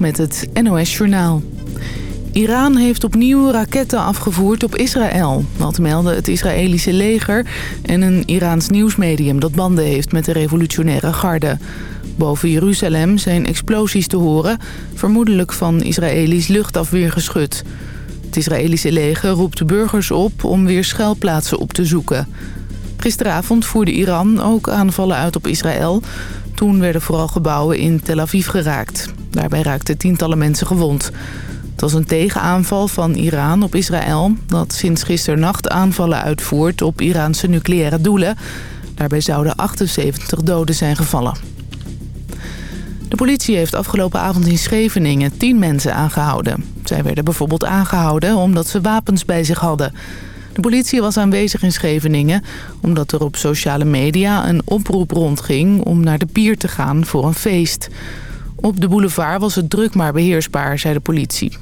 Met het NOS Journaal. Iran heeft opnieuw raketten afgevoerd op Israël. Dat melden het Israëlische leger en een Iraans nieuwsmedium... dat banden heeft met de revolutionaire garde. Boven Jeruzalem zijn explosies te horen... vermoedelijk van Israëlisch luchtafweergeschut. Het Israëlische leger roept de burgers op om weer schuilplaatsen op te zoeken. Gisteravond voerde Iran ook aanvallen uit op Israël... Toen werden vooral gebouwen in Tel Aviv geraakt. Daarbij raakten tientallen mensen gewond. Het was een tegenaanval van Iran op Israël... dat sinds gisternacht aanvallen uitvoert op Iraanse nucleaire doelen. Daarbij zouden 78 doden zijn gevallen. De politie heeft afgelopen avond in Scheveningen 10 mensen aangehouden. Zij werden bijvoorbeeld aangehouden omdat ze wapens bij zich hadden... De politie was aanwezig in Scheveningen omdat er op sociale media een oproep rondging om naar de pier te gaan voor een feest. Op de boulevard was het druk maar beheersbaar, zei de politie.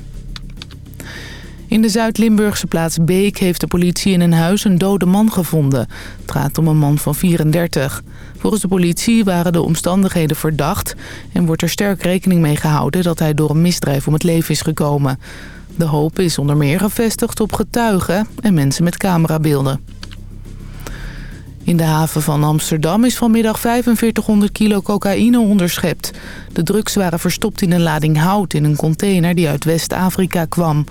In de Zuid-Limburgse plaats Beek heeft de politie in een huis een dode man gevonden. Het gaat om een man van 34. Volgens de politie waren de omstandigheden verdacht... en wordt er sterk rekening mee gehouden dat hij door een misdrijf om het leven is gekomen. De hoop is onder meer gevestigd op getuigen en mensen met camerabeelden. In de haven van Amsterdam is vanmiddag 4500 kilo cocaïne onderschept. De drugs waren verstopt in een lading hout in een container die uit West-Afrika kwam.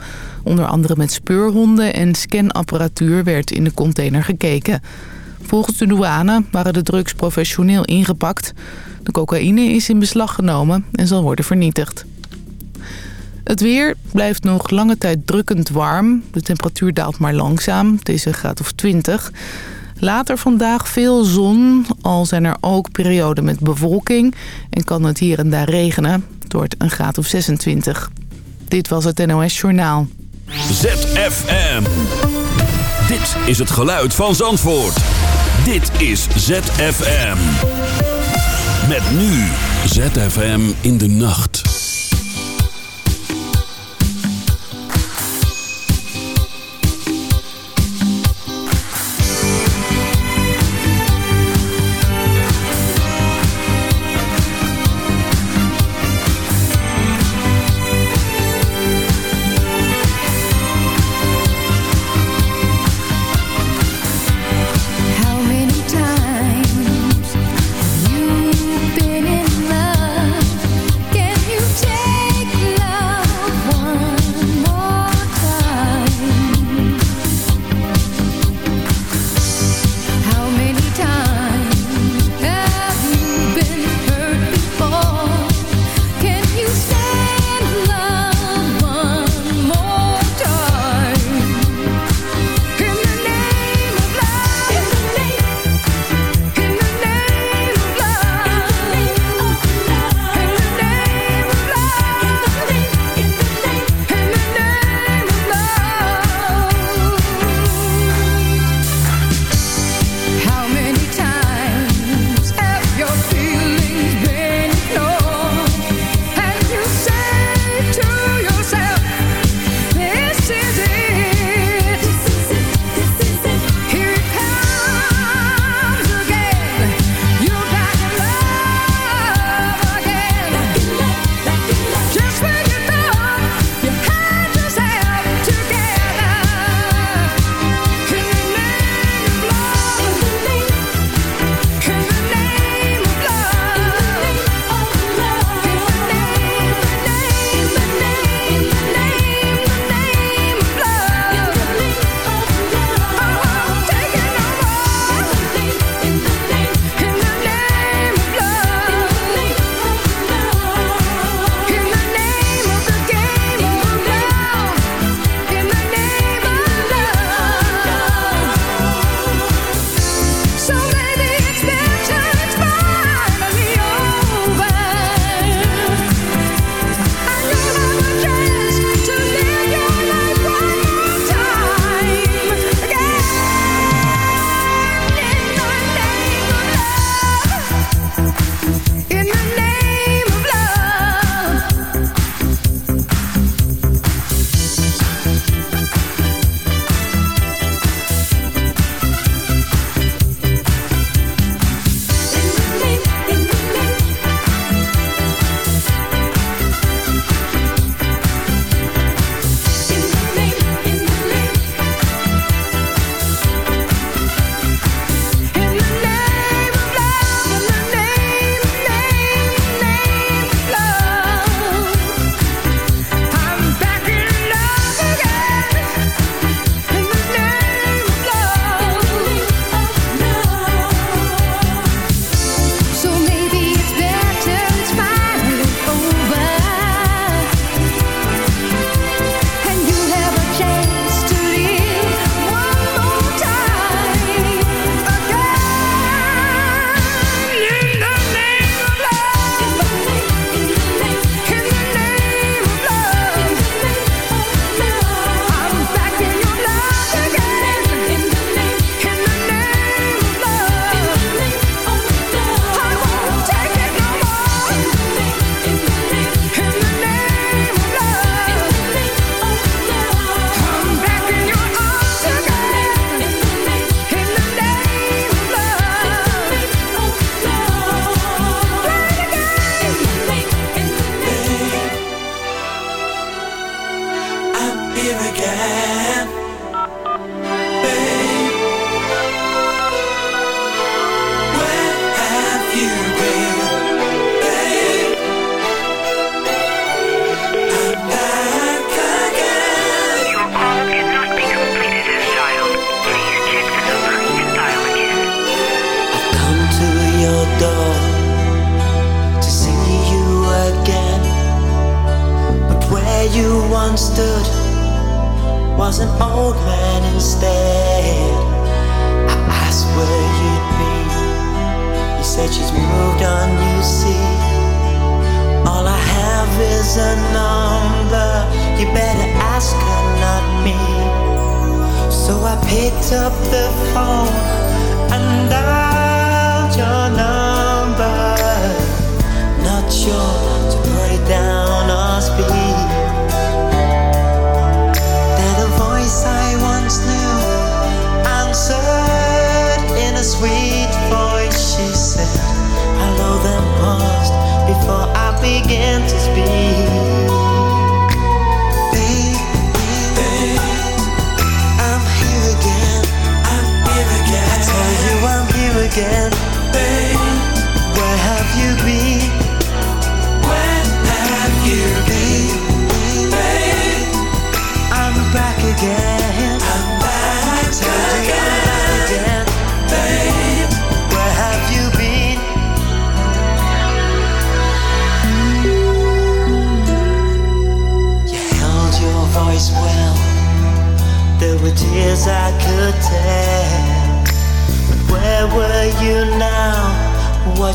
Onder andere met speurhonden en scanapparatuur werd in de container gekeken. Volgens de douane waren de drugs professioneel ingepakt. De cocaïne is in beslag genomen en zal worden vernietigd. Het weer blijft nog lange tijd drukkend warm. De temperatuur daalt maar langzaam. Het is een graad of 20. Later vandaag veel zon, al zijn er ook perioden met bewolking... en kan het hier en daar regenen. Het wordt een graad of 26. Dit was het NOS Journaal. ZFM. Dit is het geluid van Zandvoort. Dit is ZFM. Met nu ZFM in de nacht.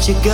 you go.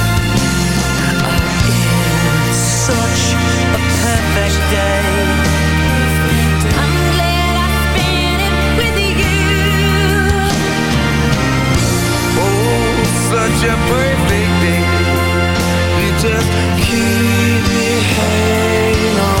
Such perfect day. You just keep me hanging on.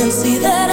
Couldn't see that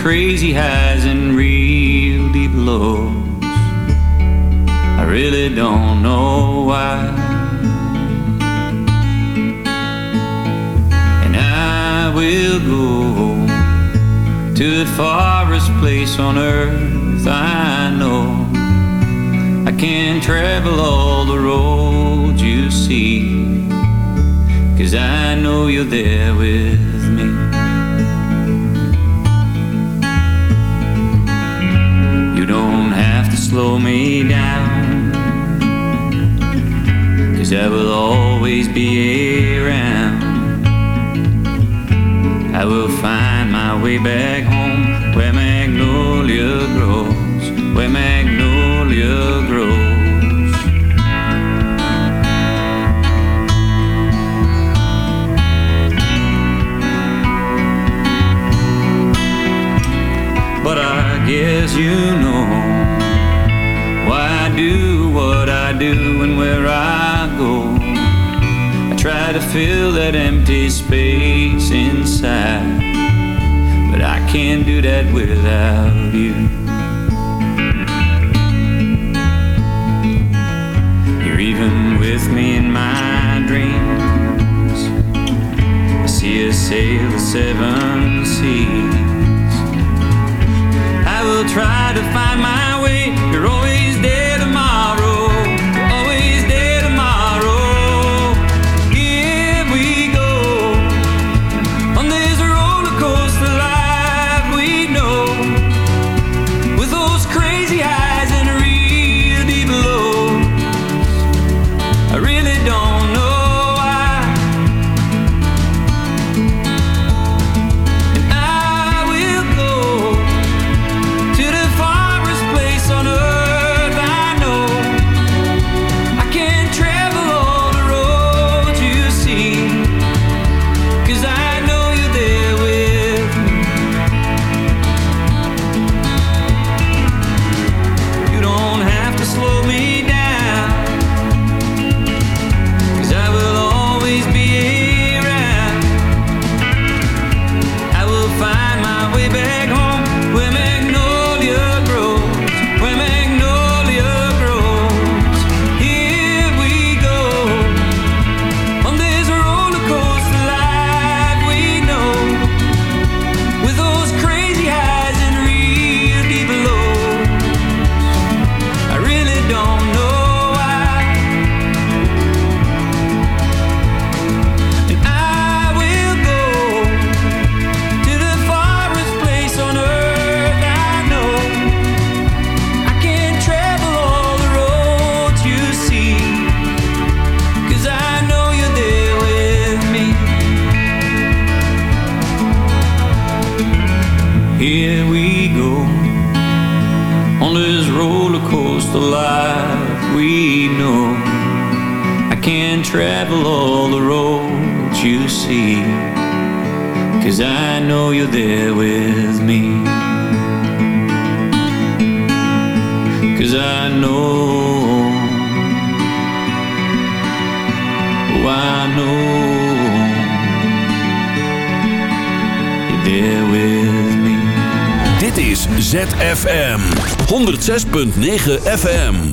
crazy high. 106.9 FM.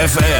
ZFM.